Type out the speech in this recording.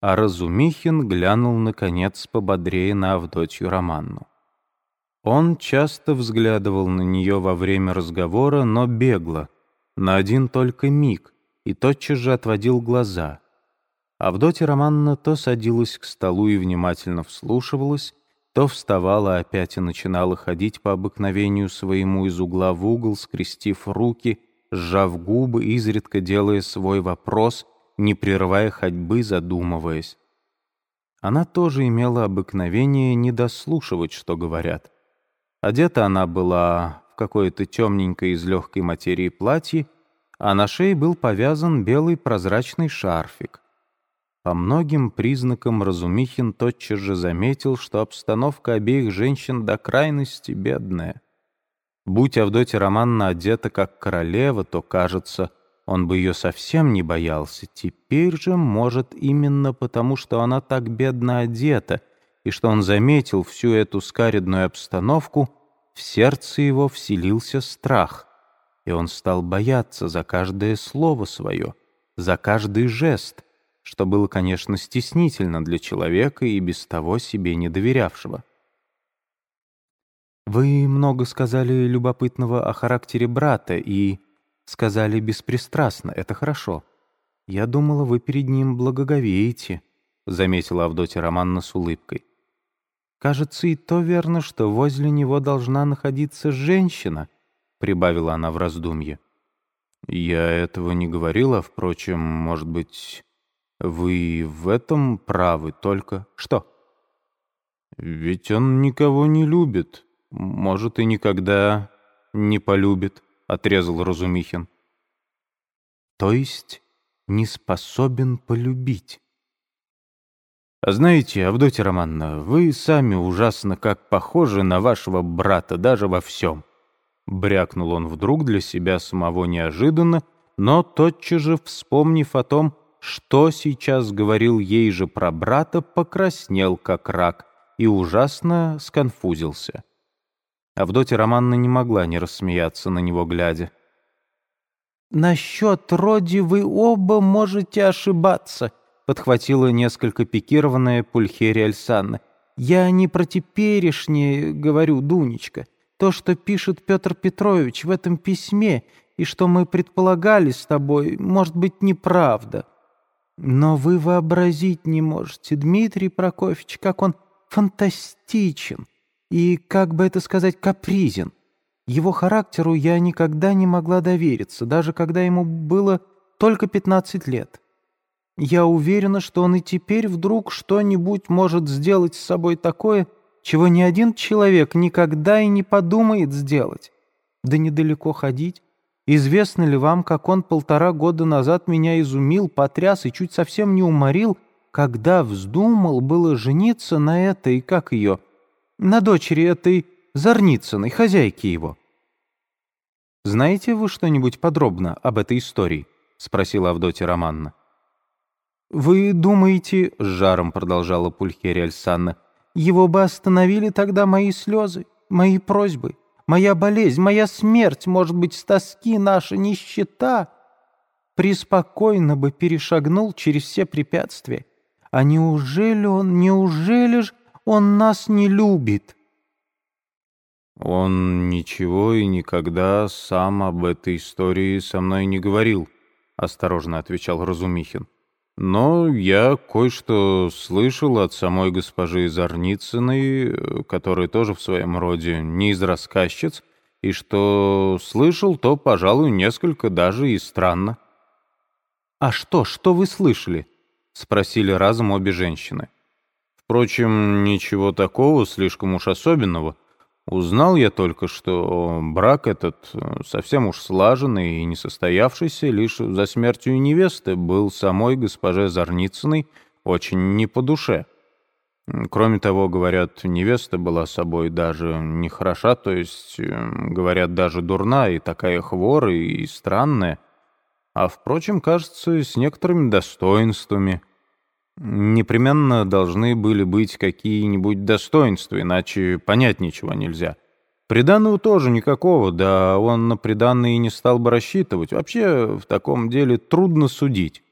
а Разумихин глянул, наконец, пободрее на Авдотью Романну. Он часто взглядывал на нее во время разговора, но бегло, на один только миг, и тотчас же отводил глаза. Авдотья Романна то садилась к столу и внимательно вслушивалась, то вставала опять и начинала ходить по обыкновению своему из угла в угол, скрестив руки, сжав губы, изредка делая свой вопрос, не прерывая ходьбы, задумываясь. Она тоже имела обыкновение не дослушивать, что говорят. Одета она была в какое-то темненькое из легкой материи платье, а на шее был повязан белый прозрачный шарфик. По многим признакам Разумихин тотчас же заметил, что обстановка обеих женщин до крайности бедная. Будь Авдотья Романна одета как королева, то, кажется, он бы ее совсем не боялся. Теперь же, может, именно потому, что она так бедно одета, и что он заметил всю эту скаредную обстановку, в сердце его вселился страх, и он стал бояться за каждое слово свое, за каждый жест, что было, конечно, стеснительно для человека и без того себе не доверявшего. «Вы много сказали любопытного о характере брата и сказали беспристрастно, это хорошо. Я думала, вы перед ним благоговеете», — заметила Авдотья Романна с улыбкой. «Кажется, и то верно, что возле него должна находиться женщина», — прибавила она в раздумье. «Я этого не говорила, впрочем, может быть, вы в этом правы только...» «Что?» «Ведь он никого не любит, может, и никогда не полюбит», — отрезал Разумихин. «То есть не способен полюбить?» А знаете, Авдотья Романовна, вы сами ужасно как похожи на вашего брата даже во всем. Брякнул он вдруг для себя самого неожиданно, но тотчас же, вспомнив о том, что сейчас говорил ей же про брата, покраснел как рак и ужасно сконфузился. Авдотья Романна не могла не рассмеяться на него, глядя. «Насчет Роди вы оба можете ошибаться», подхватила несколько пикированная Пульхерия Альсанна. «Я не про теперешнее говорю, Дунечка. То, что пишет Петр Петрович в этом письме, и что мы предполагали с тобой, может быть, неправда. Но вы вообразить не можете, Дмитрий Прокофьевич, как он фантастичен и, как бы это сказать, капризен. Его характеру я никогда не могла довериться, даже когда ему было только 15 лет. Я уверена, что он и теперь вдруг что-нибудь может сделать с собой такое, чего ни один человек никогда и не подумает сделать. Да недалеко ходить. Известно ли вам, как он полтора года назад меня изумил, потряс и чуть совсем не уморил, когда вздумал было жениться на этой, как ее, на дочери этой Зарницыной, хозяйки его? «Знаете вы что-нибудь подробно об этой истории?» — спросила Авдотья Романна. «Вы думаете, — с жаром продолжала Пульхерия Альсанна, — его бы остановили тогда мои слезы, мои просьбы, моя болезнь, моя смерть, может быть, с тоски наша нищета? Приспокойно бы перешагнул через все препятствия. А неужели он, неужели ж он нас не любит?» «Он ничего и никогда сам об этой истории со мной не говорил», — осторожно отвечал Разумихин. Но я кое-что слышал от самой госпожи Зарницыной, которая тоже в своем роде не из рассказчиц, и что слышал, то, пожалуй, несколько даже и странно. «А что, что вы слышали?» — спросили разом обе женщины. Впрочем, ничего такого слишком уж особенного — Узнал я только, что брак этот э, совсем уж слаженный и несостоявшийся лишь за смертью невесты был самой госпоже Зарницыной очень не по душе. Кроме того, говорят, невеста была собой даже не хороша, то есть, э, говорят, даже дурна и такая хвора и странная, а, впрочем, кажется, с некоторыми достоинствами. Непременно должны были быть какие-нибудь достоинства, иначе понять ничего нельзя. Приданного тоже никакого, да он на приданное и не стал бы рассчитывать. Вообще, в таком деле трудно судить.